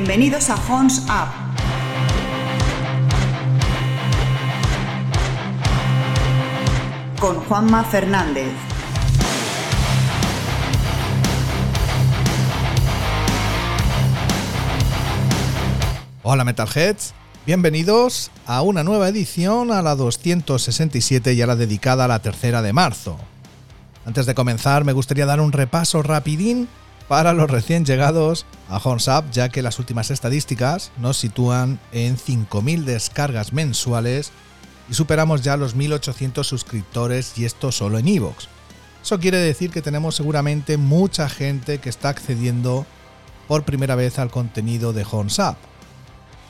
Bienvenidos a Horns Up. Con Juanma Fernández. Hola Metalheads, bienvenidos a una nueva edición, a la 267 y a la dedicada a la tercera de marzo. Antes de comenzar me gustaría dar un repaso rapidín para los recién llegados a Horns Up, ya que las últimas estadísticas nos sitúan en 5.000 descargas mensuales y superamos ya los 1.800 suscriptores y esto solo en iVoox. Eso quiere decir que tenemos seguramente mucha gente que está accediendo por primera vez al contenido de Horns Up.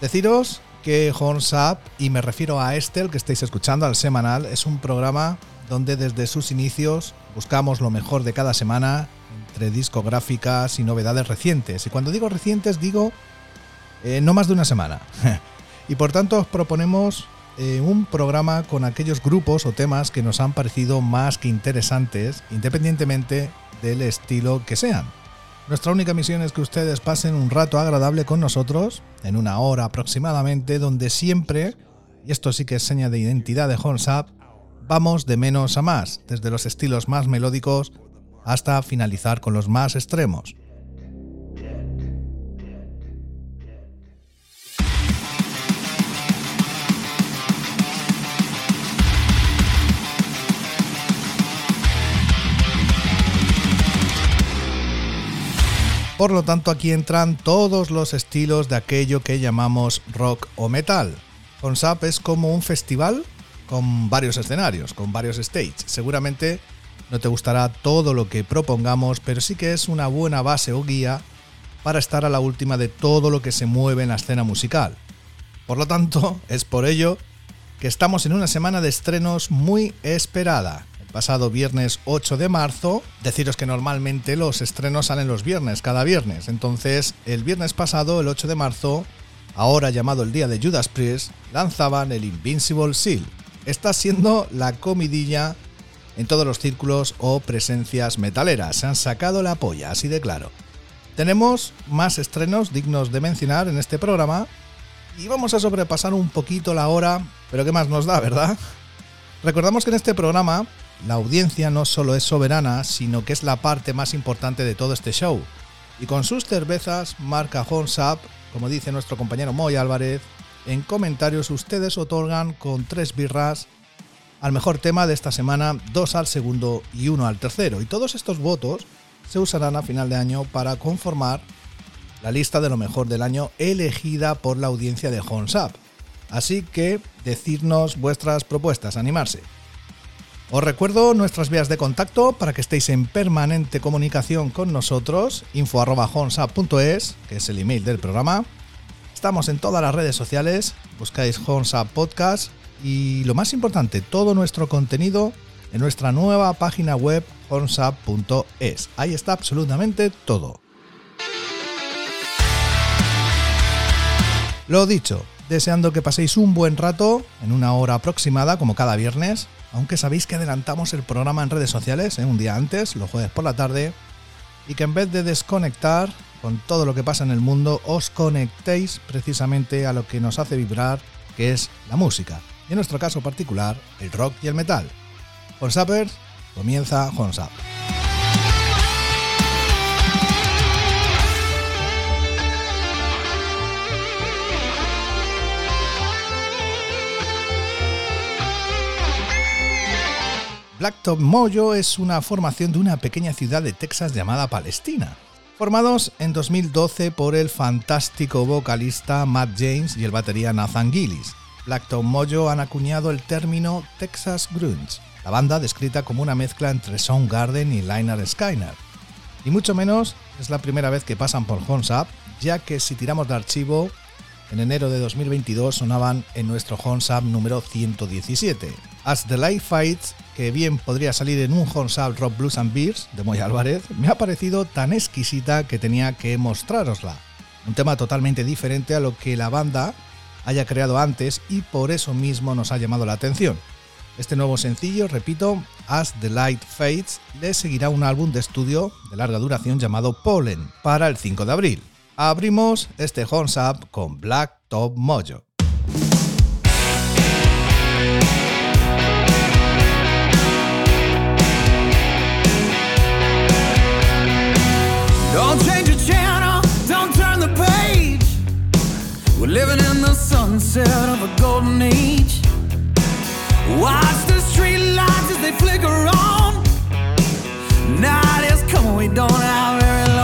Deciros que Horns Up, y me refiero a este, el que estáis escuchando, al semanal, es un programa donde desde sus inicios buscamos lo mejor de cada semana entre discográficas y novedades recientes. Y cuando digo recientes digo eh, no más de una semana. y por tanto os proponemos eh, un programa con aquellos grupos o temas que nos han parecido más que interesantes, independientemente del estilo que sean. Nuestra única misión es que ustedes pasen un rato agradable con nosotros, en una hora aproximadamente, donde siempre, y esto sí que es seña de identidad de Horns Up, vamos de menos a más, desde los estilos más melódicos hasta finalizar con los más extremos. Por lo tanto, aquí entran todos los estilos de aquello que llamamos rock o metal. Consap es como un festival con varios escenarios, con varios stages. Seguramente no te gustará todo lo que propongamos, pero sí que es una buena base o guía para estar a la última de todo lo que se mueve en la escena musical. Por lo tanto, es por ello que estamos en una semana de estrenos muy esperada pasado viernes 8 de marzo. Deciros que normalmente los estrenos salen los viernes, cada viernes. Entonces, el viernes pasado, el 8 de marzo, ahora llamado el día de Judas Priest, lanzaban el Invincible Seal. Está siendo la comidilla en todos los círculos o presencias metaleras. Se han sacado la polla, así de claro. Tenemos más estrenos dignos de mencionar en este programa y vamos a sobrepasar un poquito la hora, pero ¿qué más nos da, verdad? Recordamos que en este programa la audiencia no solo es soberana, sino que es la parte más importante de todo este show. Y con sus cervezas marca Horns Up, como dice nuestro compañero Moy Álvarez, en comentarios ustedes otorgan con tres birras al mejor tema de esta semana, dos al segundo y uno al tercero. Y todos estos votos se usarán a final de año para conformar la lista de lo mejor del año elegida por la audiencia de Horns Up. Así que decirnos vuestras propuestas, animarse. Os recuerdo nuestras vías de contacto para que estéis en permanente comunicación con nosotros, info.honsap.es, que es el email del programa. Estamos en todas las redes sociales, buscáis Honsap Podcast y lo más importante, todo nuestro contenido en nuestra nueva página web honsap.es. Ahí está absolutamente todo. Lo dicho, deseando que paséis un buen rato en una hora aproximada como cada viernes aunque sabéis que adelantamos el programa en redes sociales ¿eh? un día antes, los jueves por la tarde, y que en vez de desconectar con todo lo que pasa en el mundo, os conectéis precisamente a lo que nos hace vibrar, que es la música, y en nuestro caso particular, el rock y el metal. Hornsapers, comienza Hornsap. Blacktop Mojo es una formación de una pequeña ciudad de Texas llamada Palestina. Formados en 2012 por el fantástico vocalista Matt James y el batería Nathan Gillis. Blacktop Mojo han acuñado el término Texas Grunge, la banda descrita como una mezcla entre Soundgarden y Liner Skyner. Y mucho menos es la primera vez que pasan por Horns Up, ya que si tiramos de archivo, en enero de 2022 sonaban en nuestro Horns Up número 117. As the Light Fights que bien podría salir en un Hornsab Rock Blues and Beers de Moy Álvarez, me ha parecido tan exquisita que tenía que mostrarosla. Un tema totalmente diferente a lo que la banda haya creado antes y por eso mismo nos ha llamado la atención. Este nuevo sencillo, repito, As the Light Fades, le seguirá un álbum de estudio de larga duración llamado Pollen para el 5 de abril. Abrimos este Horns Up con Black Top Mojo. We're living in the sunset of a golden age. Watch the street lights as they flicker on. Night is coming, we don't have very long.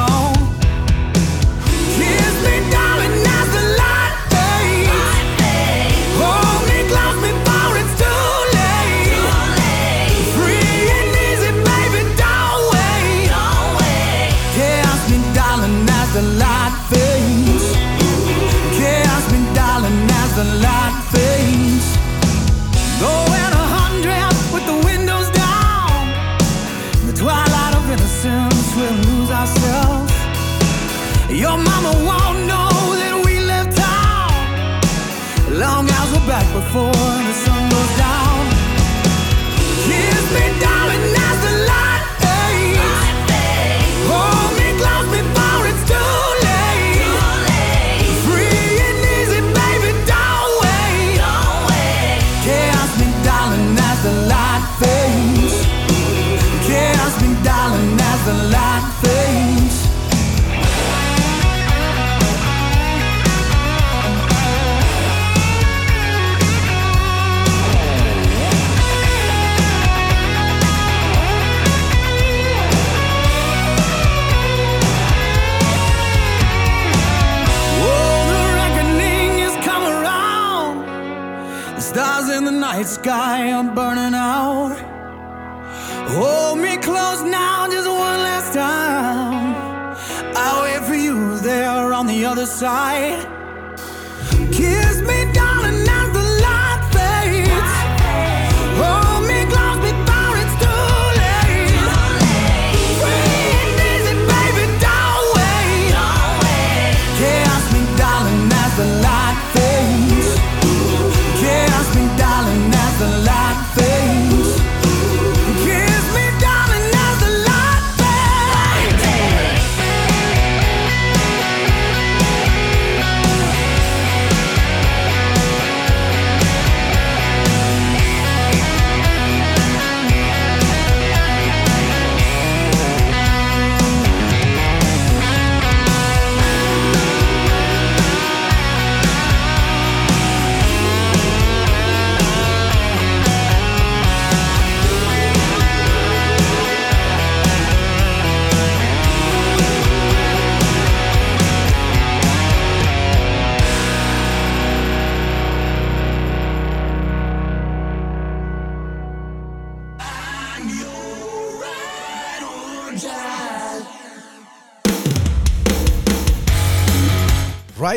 The light side.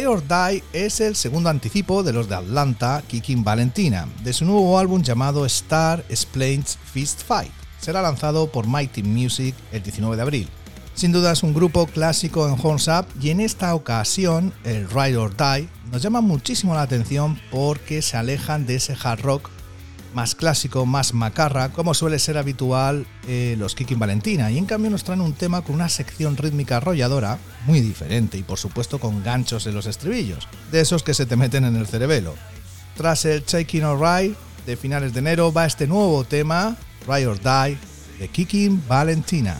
Or Die es el segundo anticipo de los de Atlanta, Kicking Valentina, de su nuevo álbum llamado Star Explains Fist Fight. Será lanzado por Mighty Music el 19 de abril. Sin duda es un grupo clásico en Horns Up y en esta ocasión el Ride or Die nos llama muchísimo la atención porque se alejan de ese hard rock más clásico, más macarra, como suele ser habitual eh, los Kicking Valentina, y en cambio nos traen un tema con una sección rítmica arrolladora muy diferente y por supuesto con ganchos en los estribillos, de esos que se te meten en el cerebelo. Tras el Taking a Ride de finales de enero va este nuevo tema, Ride or Die, de Kicking Valentina.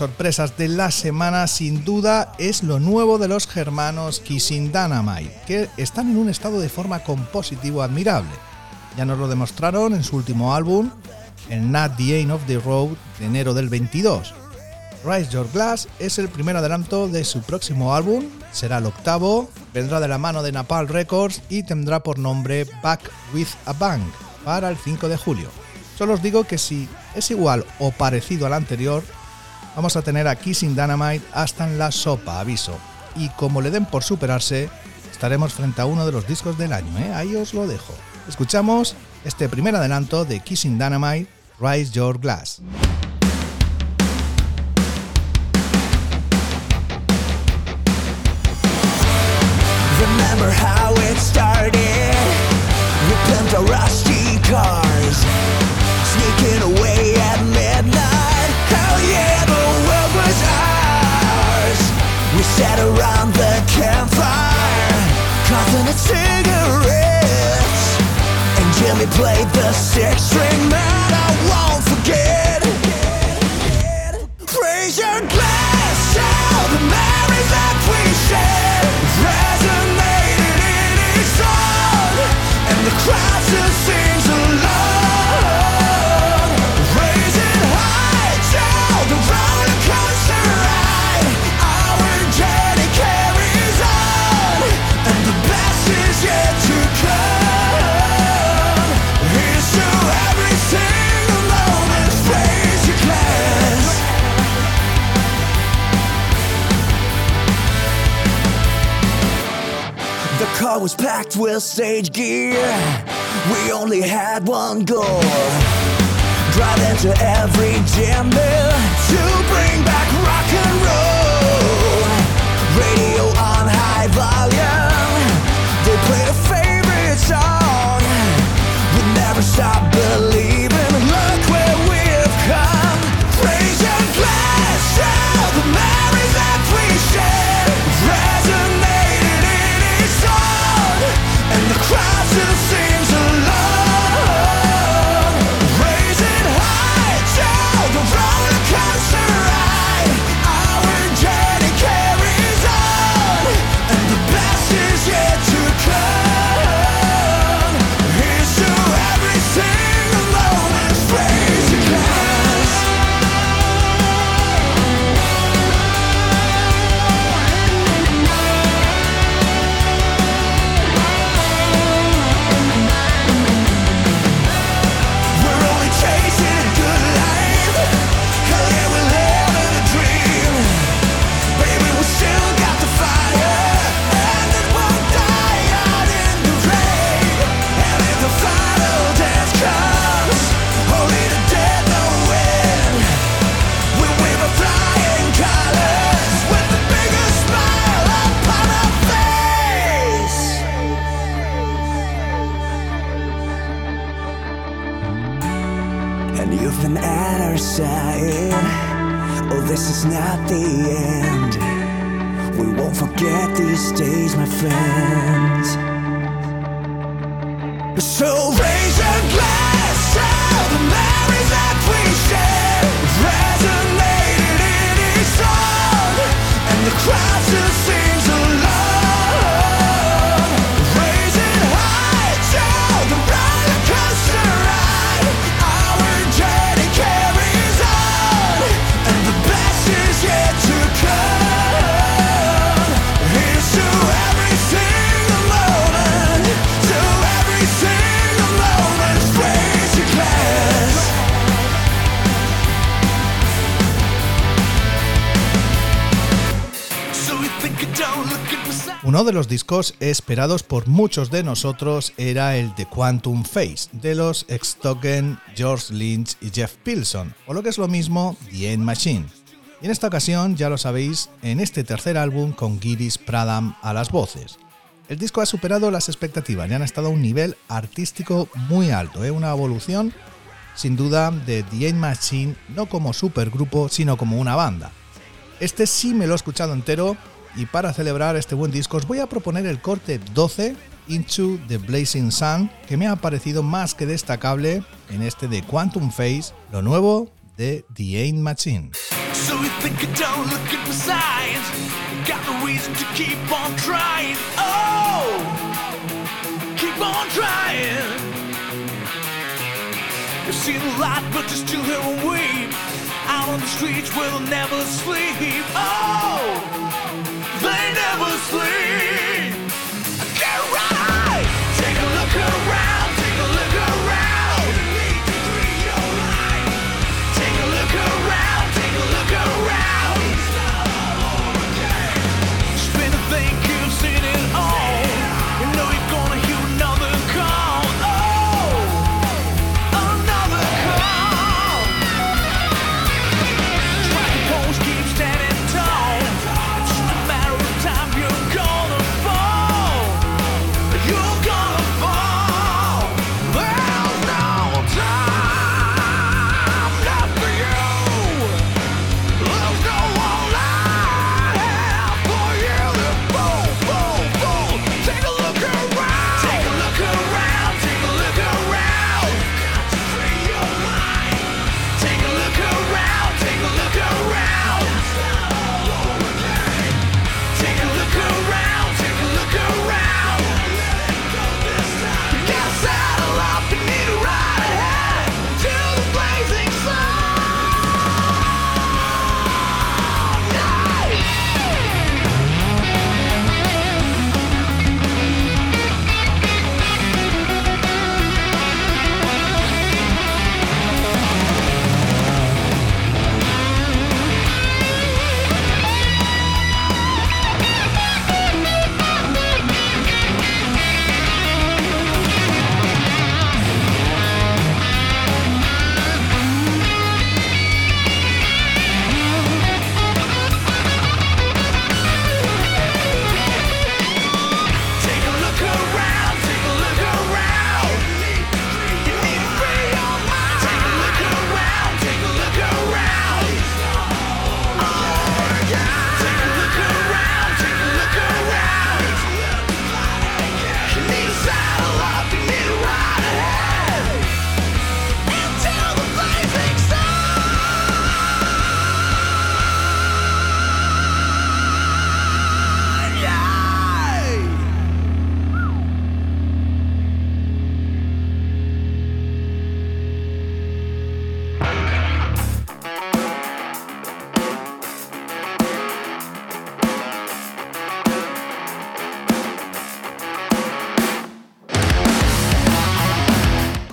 Sorpresas de la semana sin duda es lo nuevo de los germanos Kissing Dynamite, que están en un estado de forma compositivo admirable. Ya nos lo demostraron en su último álbum, el Not the End of the Road, de enero del 22. Rise Your Glass es el primer adelanto de su próximo álbum, será el octavo, vendrá de la mano de Napalm Records y tendrá por nombre Back with a Bang para el 5 de julio. Solo os digo que si es igual o parecido al anterior, vamos a tener a Kissing Dynamite hasta en la sopa, aviso. Y como le den por superarse, estaremos frente a uno de los discos del año, ¿eh? ahí os lo dejo. Escuchamos este primer adelanto de Kissing Dynamite, Rise Your Glass. Remember how Sat around the campfire, coughing at cigarettes, and Jimmy played the six string man. Packed with stage gear. We only had one goal. Drive into every jam there to bring back rock and roll. Radio on high volume. They played a favorite song. We never stop believing. You've been at our side. Oh, this is not the end. We won't forget these days, my friends. So raise your glass to the memories that we shared. Resonated in each song, and the crowd still sings Uno de los discos esperados por muchos de nosotros era el The Quantum Phase de los ex-Token, George Lynch y Jeff Pilson, o lo que es lo mismo, The End Machine. Y en esta ocasión, ya lo sabéis, en este tercer álbum con Giris Pradam a las voces. El disco ha superado las expectativas y han estado a un nivel artístico muy alto, ¿eh? una evolución sin duda de The End Machine no como supergrupo, sino como una banda. Este sí me lo he escuchado entero y para celebrar este buen disco os voy a proponer el corte 12 Into the Blazing Sun que me ha parecido más que destacable en este de Quantum Phase, lo nuevo de The Ain't Machine. So you think you're done looking for signs? Got no reason to keep on trying. Oh, keep on trying. You see the light, but you still hear a wave. Out on the streets where they'll never sleep. Oh, they never sleep.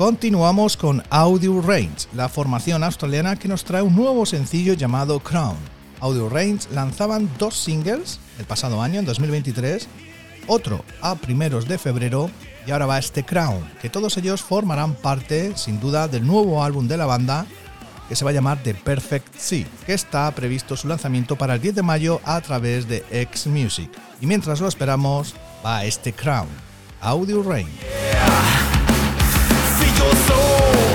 Continuamos con Audio Range, la formación australiana que nos trae un nuevo sencillo llamado Crown. Audio Range lanzaban dos singles el pasado año, en 2023, otro a primeros de febrero y ahora va este Crown, que todos ellos formarán parte, sin duda, del nuevo álbum de la banda que se va a llamar The Perfect Sea, que está previsto su lanzamiento para el 10 de mayo a través de X Music. Y mientras lo esperamos, va este Crown, Audio Range. Your soul.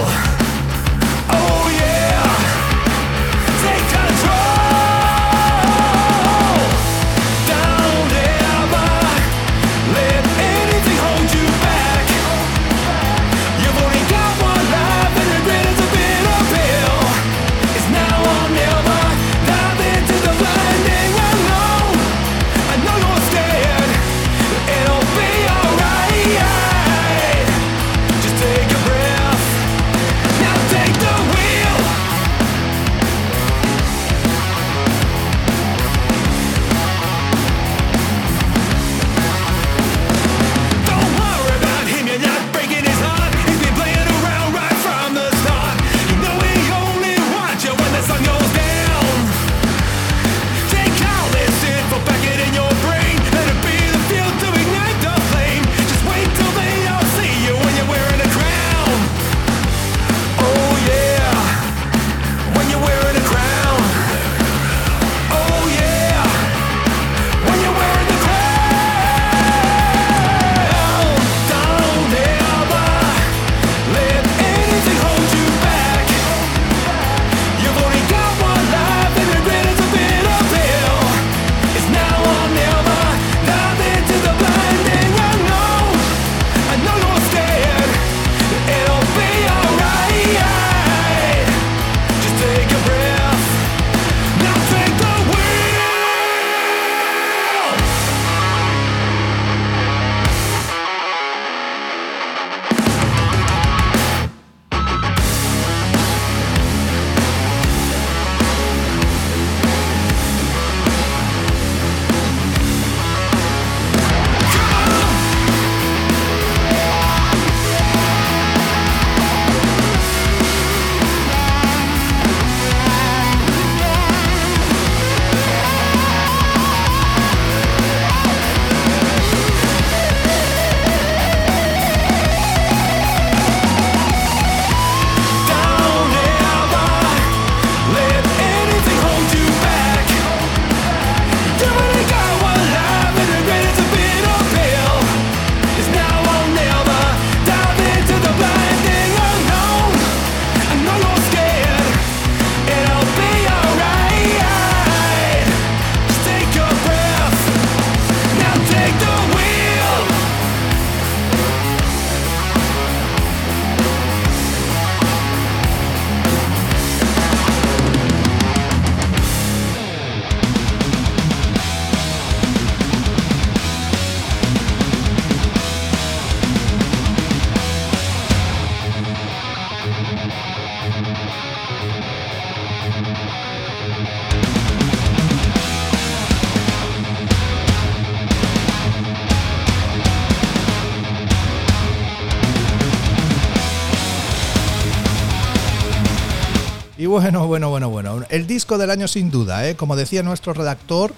Bueno, bueno, bueno, bueno. El disco del año sin duda, ¿eh? como decía nuestro redactor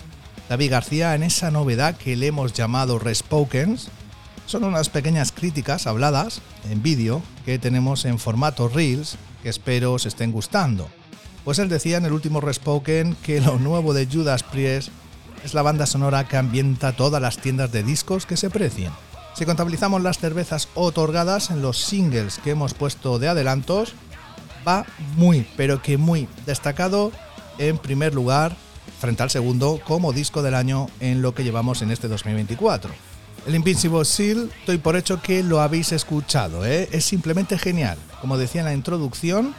David García, en esa novedad que le hemos llamado Respokens, son unas pequeñas críticas habladas en vídeo que tenemos en formato Reels que espero os estén gustando. Pues él decía en el último Respoken que lo nuevo de Judas Priest es la banda sonora que ambienta todas las tiendas de discos que se precien. Si contabilizamos las cervezas otorgadas en los singles que hemos puesto de adelantos, va muy, pero que muy destacado en primer lugar frente al segundo como disco del año en lo que llevamos en este 2024. El Invincible Seal, estoy por hecho que lo habéis escuchado, ¿eh? es simplemente genial. Como decía en la introducción,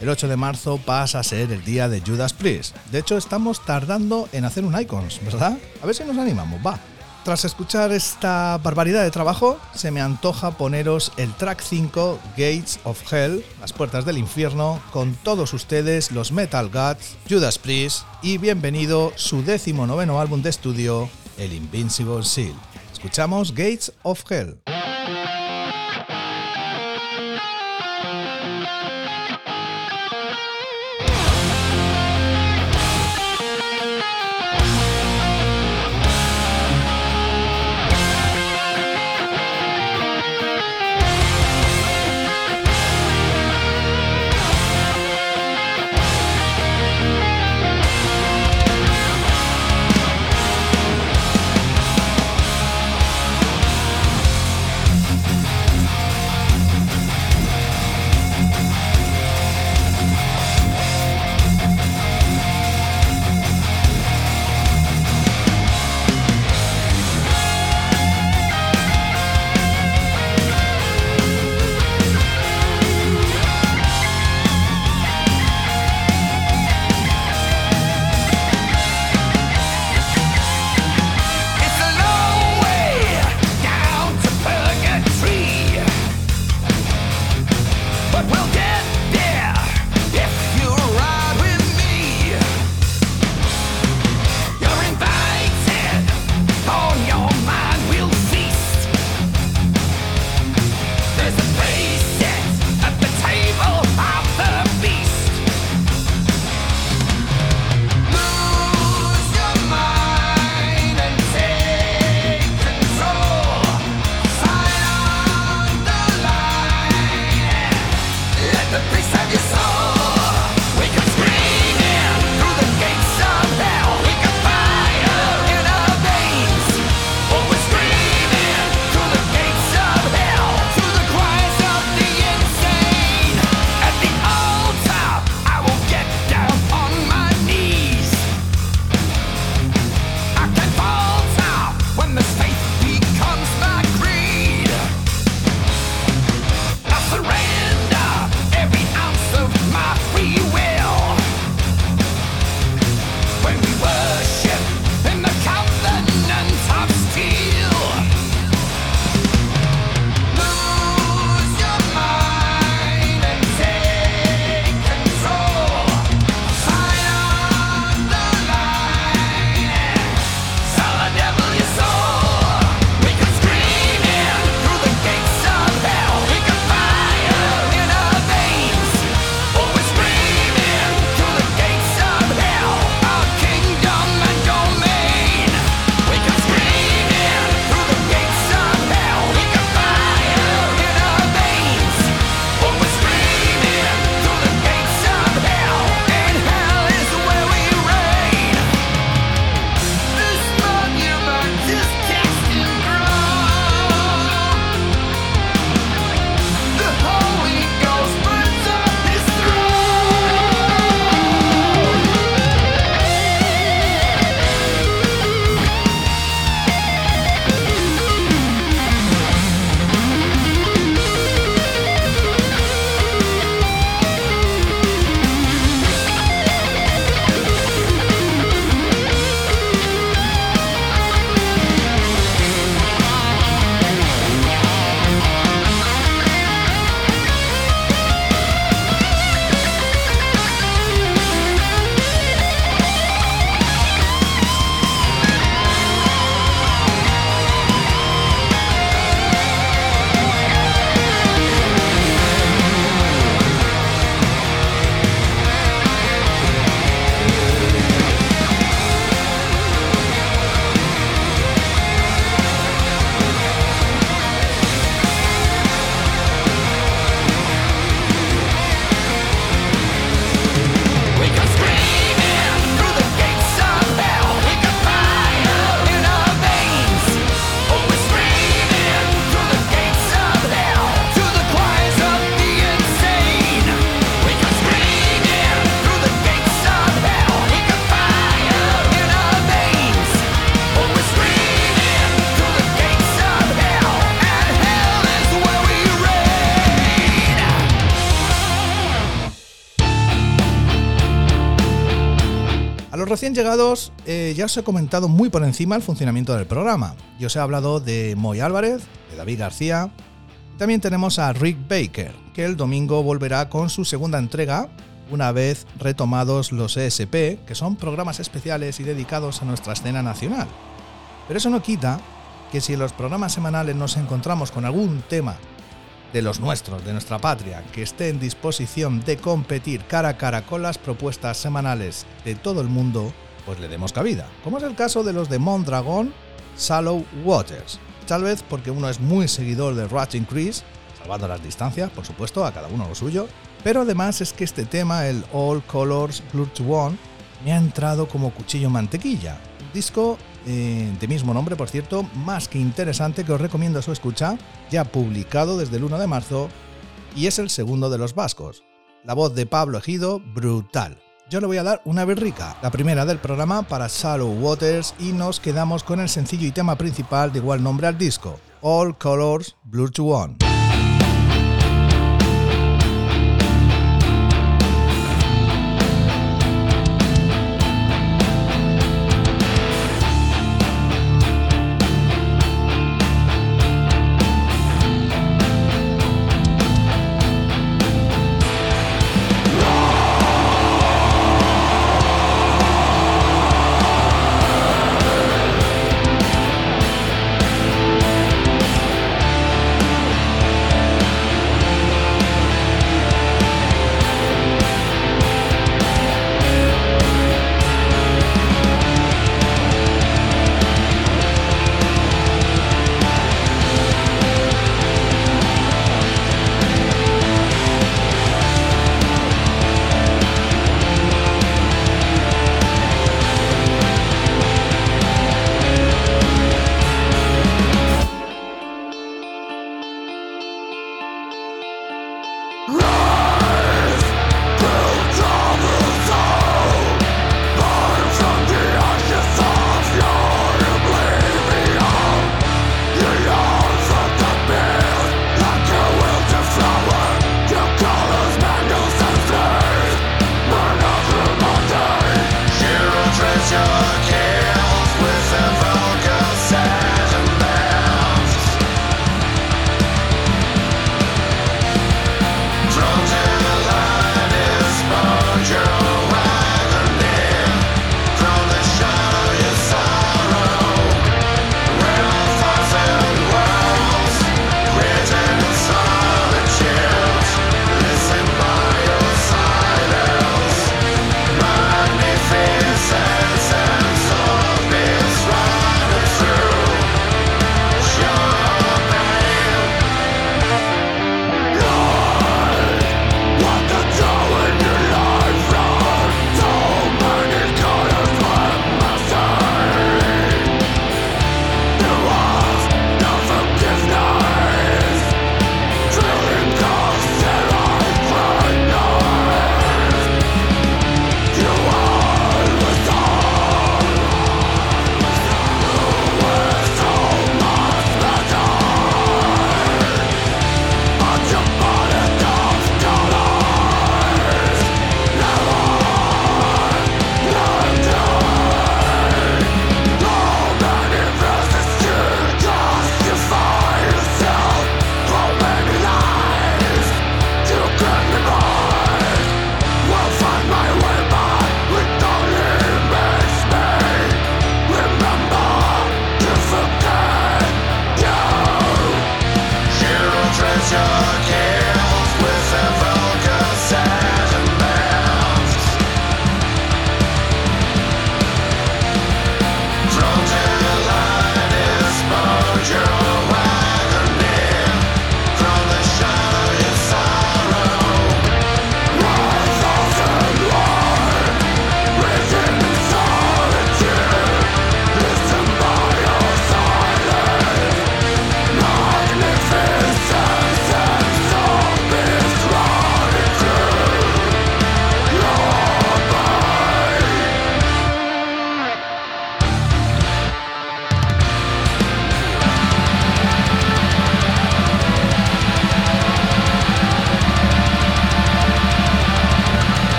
el 8 de marzo pasa a ser el día de Judas Priest. De hecho, estamos tardando en hacer un Icons, ¿verdad? A ver si nos animamos, va. Tras escuchar esta barbaridad de trabajo, se me antoja poneros el track 5, Gates of Hell, las puertas del infierno, con todos ustedes, los Metal Gods, Judas Priest y bienvenido su décimo noveno álbum de estudio, el Invincible Seal. Escuchamos Gates of Hell. Recién llegados eh, ya os he comentado muy por encima el funcionamiento del programa. Yo os he hablado de Moy Álvarez, de David García. También tenemos a Rick Baker, que el domingo volverá con su segunda entrega, una vez retomados los ESP, que son programas especiales y dedicados a nuestra escena nacional. Pero eso no quita que si en los programas semanales nos encontramos con algún tema de los nuestros, de nuestra patria, que esté en disposición de competir cara a cara con las propuestas semanales de todo el mundo, pues le demos cabida, como es el caso de los de Mondragon, Shallow Waters. Tal vez porque uno es muy seguidor de Ratchet Chris, salvando las distancias, por supuesto, a cada uno lo suyo, pero además es que este tema, el All Colors Blur to One, me ha entrado como cuchillo mantequilla. disco eh, de mismo nombre, por cierto, más que interesante que os recomiendo su escucha, ya publicado desde el 1 de marzo, y es el segundo de los vascos. La voz de Pablo Ejido, brutal. Yo le voy a dar una berrica, la primera del programa para Shallow Waters, y nos quedamos con el sencillo y tema principal de igual nombre al disco, All Colors Blur to One.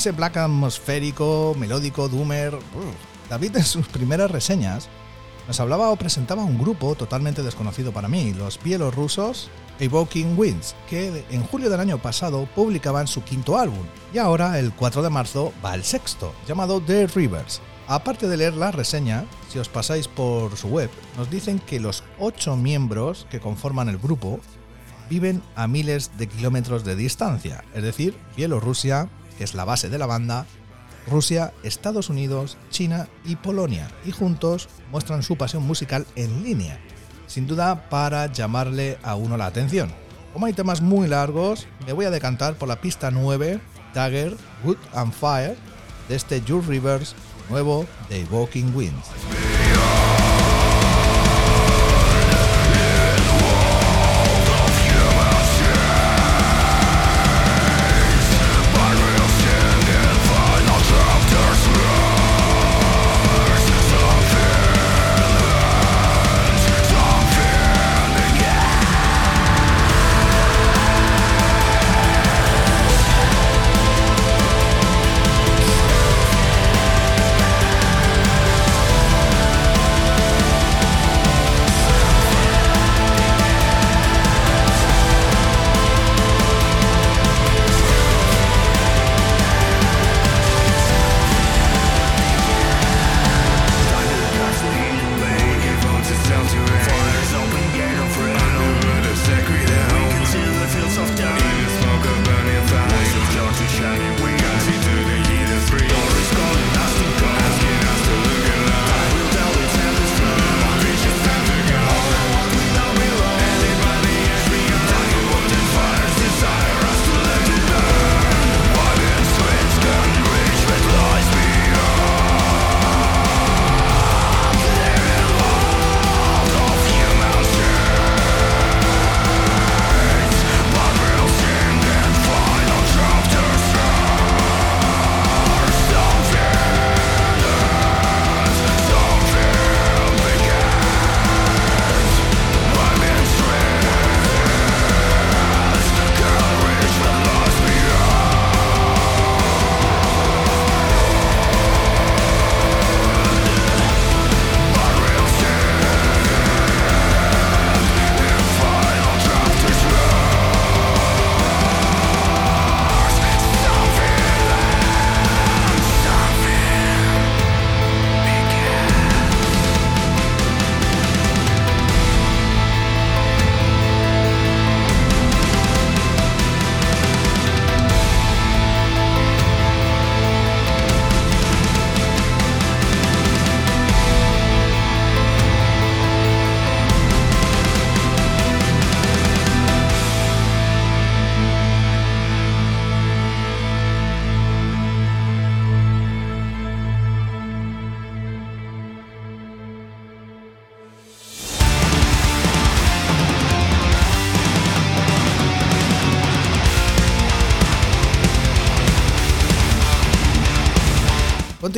Ese black atmosférico, melódico, doomer. David en sus primeras reseñas nos hablaba o presentaba un grupo totalmente desconocido para mí, los bielorrusos Evoking Winds, que en julio del año pasado publicaban su quinto álbum y ahora el 4 de marzo va el sexto, llamado The Rivers. Aparte de leer la reseña, si os pasáis por su web, nos dicen que los ocho miembros que conforman el grupo viven a miles de kilómetros de distancia, es decir, Bielorrusia, es la base de la banda, Rusia, Estados Unidos, China y Polonia, y juntos muestran su pasión musical en línea, sin duda para llamarle a uno la atención. Como hay temas muy largos, me voy a decantar por la pista 9, Dagger, Wood and Fire, de este Jules Rivers nuevo de Walking Winds.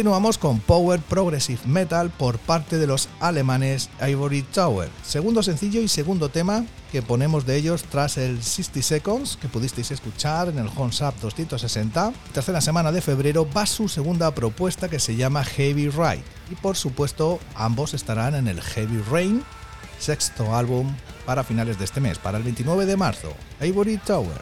Continuamos con Power Progressive Metal por parte de los alemanes Ivory Tower, segundo sencillo y segundo tema que ponemos de ellos tras el 60 Seconds que pudisteis escuchar en el Up 260. Tercera semana de febrero va su segunda propuesta que se llama Heavy Ride y por supuesto ambos estarán en el Heavy Rain, sexto álbum para finales de este mes, para el 29 de marzo. Ivory Tower.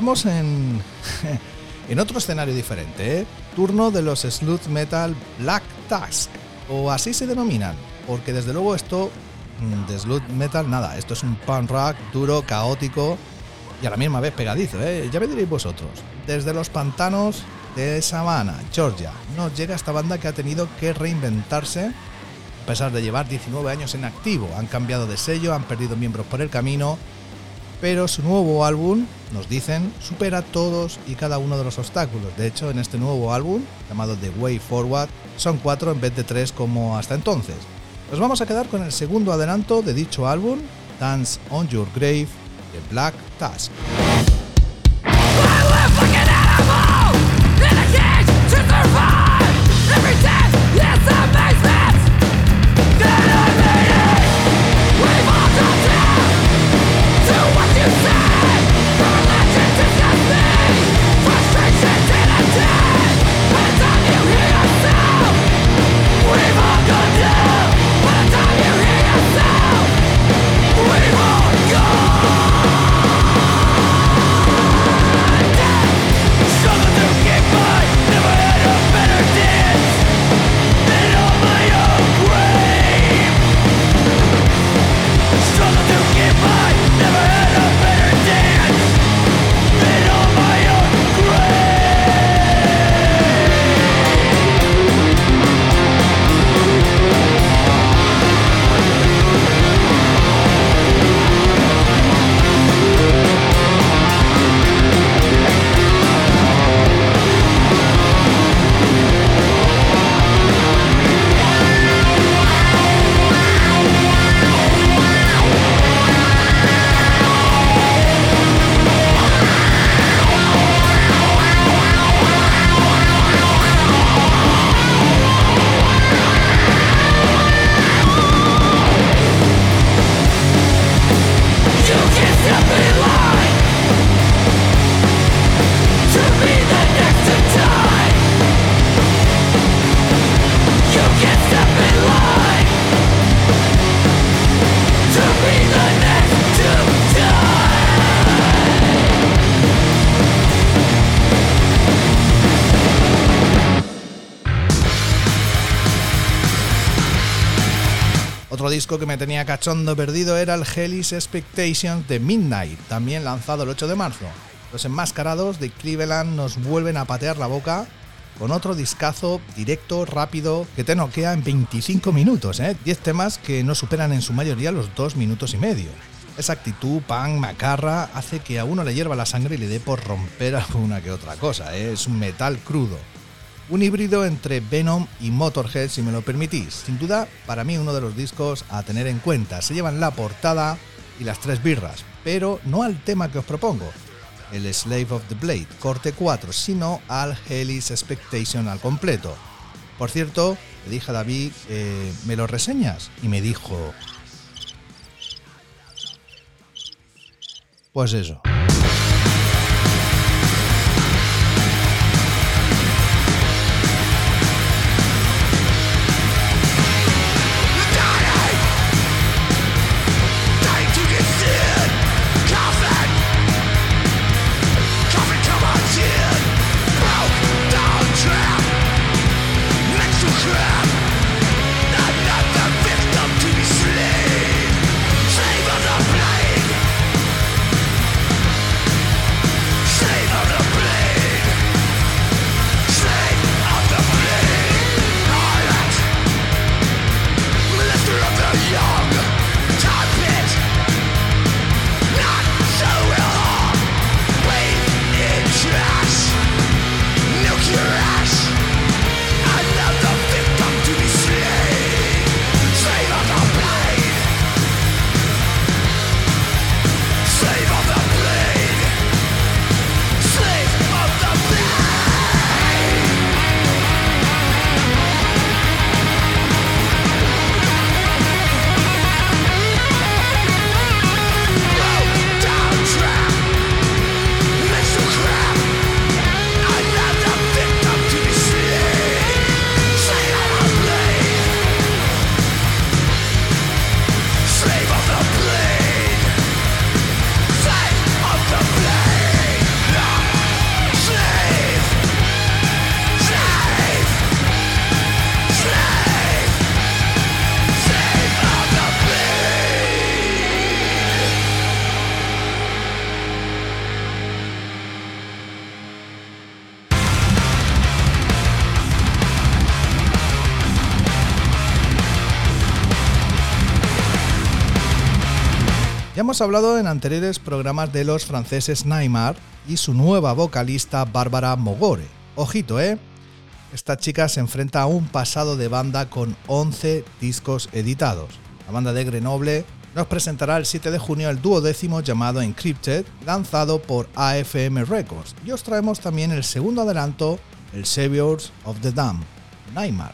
Nos adentramos en, en otro escenario diferente, ¿eh? turno de los Sludge Metal Black Task, o así se denominan, porque desde luego esto mm, de Sludge Metal, nada, esto es un punk rock duro, caótico y a la misma vez pegadizo, ¿eh? ya me diréis vosotros. Desde los pantanos de Savannah, Georgia, nos llega esta banda que ha tenido que reinventarse a pesar de llevar 19 años en activo. Han cambiado de sello, han perdido miembros por el camino pero su nuevo álbum, nos dicen, supera todos y cada uno de los obstáculos. De hecho, en este nuevo álbum, llamado The Way Forward, son cuatro en vez de tres como hasta entonces. Nos vamos a quedar con el segundo adelanto de dicho álbum, Dance on Your Grave, de Black Task. Que me tenía cachondo perdido era el Hellish Expectations de Midnight, también lanzado el 8 de marzo. Los enmascarados de Cleveland nos vuelven a patear la boca con otro discazo directo, rápido, que te noquea en 25 minutos, ¿eh? 10 temas que no superan en su mayoría los 2 minutos y medio. Esa actitud pan, macarra, hace que a uno le hierva la sangre y le dé por romper alguna que otra cosa, ¿eh? es un metal crudo. Un híbrido entre Venom y Motorhead, si me lo permitís. Sin duda, para mí uno de los discos a tener en cuenta. Se llevan la portada y las tres birras, pero no al tema que os propongo, el Slave of the Blade, corte 4, sino al Hellish Expectation al completo. Por cierto, le dije a David, eh, ¿me lo reseñas? Y me dijo... Pues eso. Ya hemos hablado en anteriores programas de los franceses Neymar y su nueva vocalista Bárbara Mogore. Ojito, ¿eh? Esta chica se enfrenta a un pasado de banda con 11 discos editados. La banda de Grenoble nos presentará el 7 de junio el duodécimo llamado Encrypted, lanzado por AFM Records. Y os traemos también el segundo adelanto, el Saviors of the Dam, Neymar.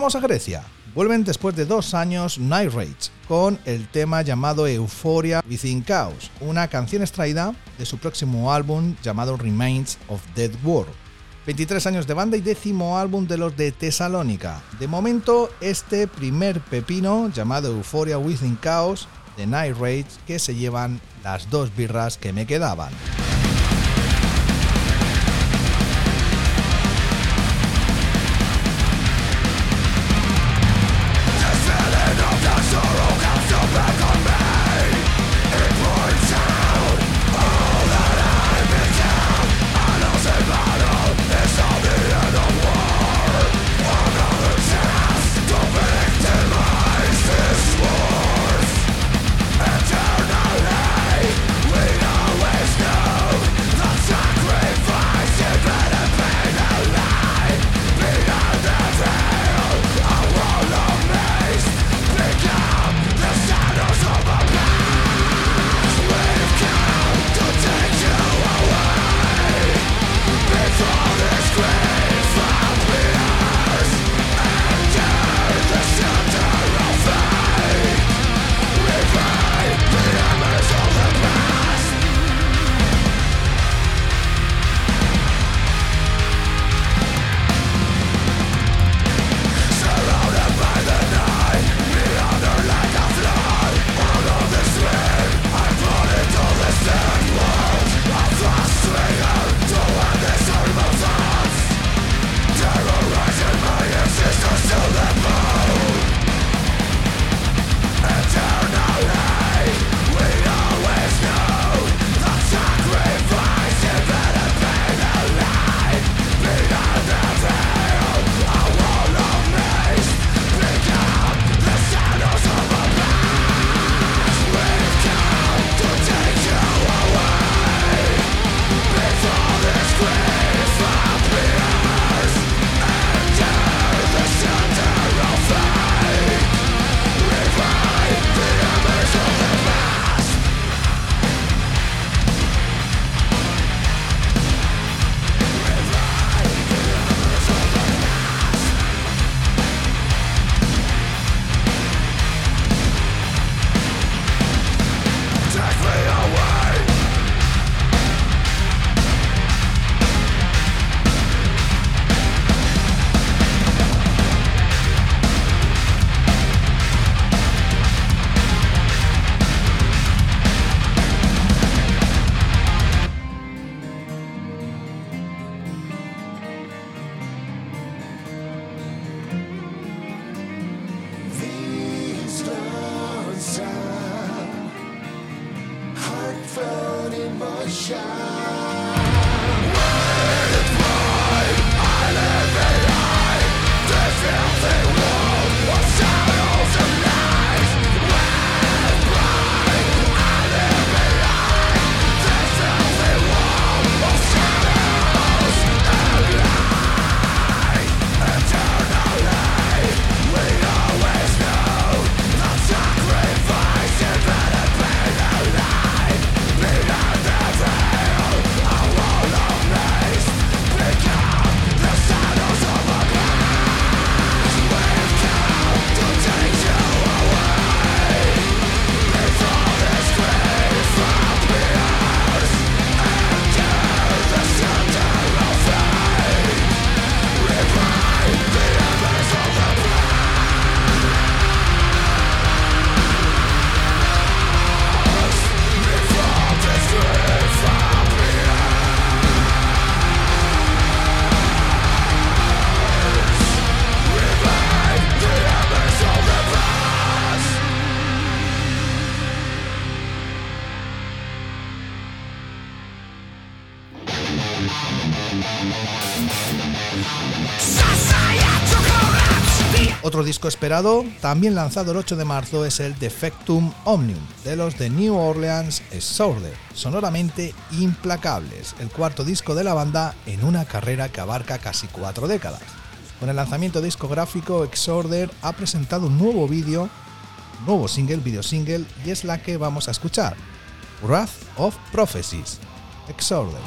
Vamos a Grecia. Vuelven después de dos años Night Rage con el tema llamado Euphoria Within Chaos, una canción extraída de su próximo álbum llamado Remains of Dead World. 23 años de banda y décimo álbum de los de Tesalónica. De momento, este primer pepino llamado Euphoria Within Chaos de Night Rage que se llevan las dos birras que me quedaban. Otro disco esperado, también lanzado el 8 de marzo, es el Defectum Omnium, de los de New Orleans Exorder, sonoramente implacables, el cuarto disco de la banda en una carrera que abarca casi cuatro décadas. Con el lanzamiento discográfico, Exorder ha presentado un nuevo vídeo, nuevo single, video single, y es la que vamos a escuchar, Wrath of Prophecies, Exorder.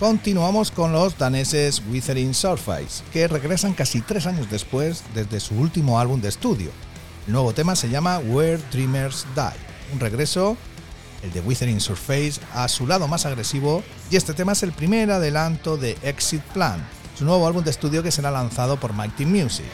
Continuamos con los daneses Withering Surface, que regresan casi tres años después desde su último álbum de estudio. El nuevo tema se llama Where Dreamers Die, un regreso, el de Withering Surface, a su lado más agresivo, y este tema es el primer adelanto de Exit Plan, su nuevo álbum de estudio que será lanzado por Mighty Music.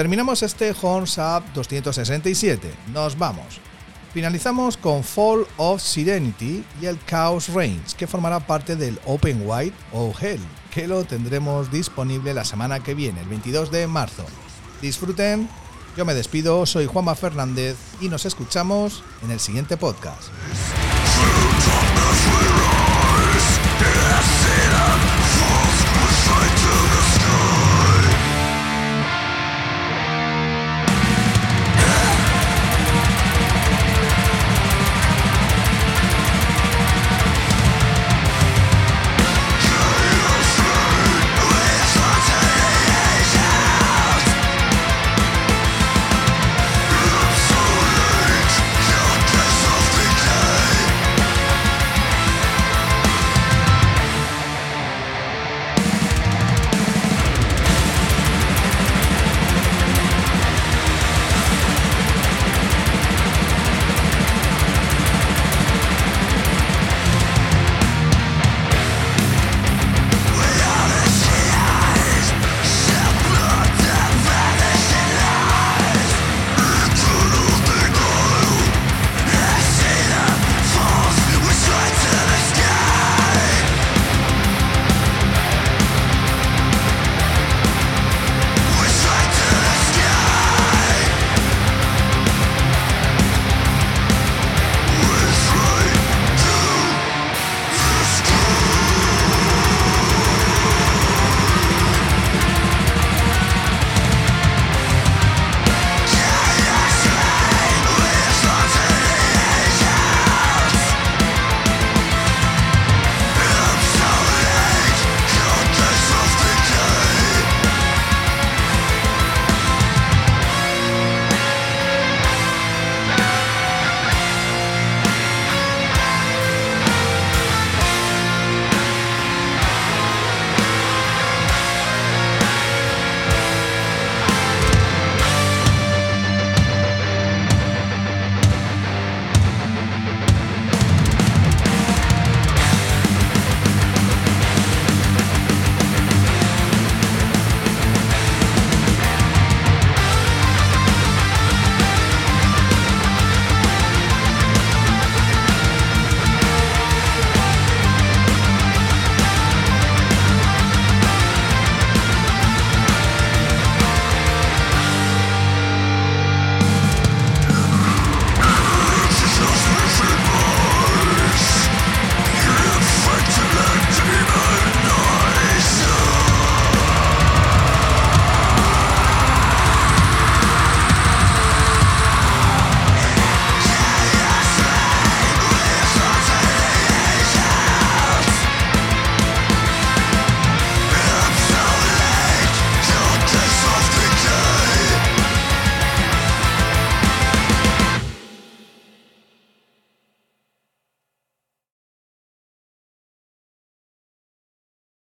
Terminamos este Horns Up 267. Nos vamos. Finalizamos con Fall of Serenity y el Chaos Reigns, que formará parte del Open White o Hell, que lo tendremos disponible la semana que viene, el 22 de marzo. Disfruten, yo me despido, soy Juanma Fernández y nos escuchamos en el siguiente podcast.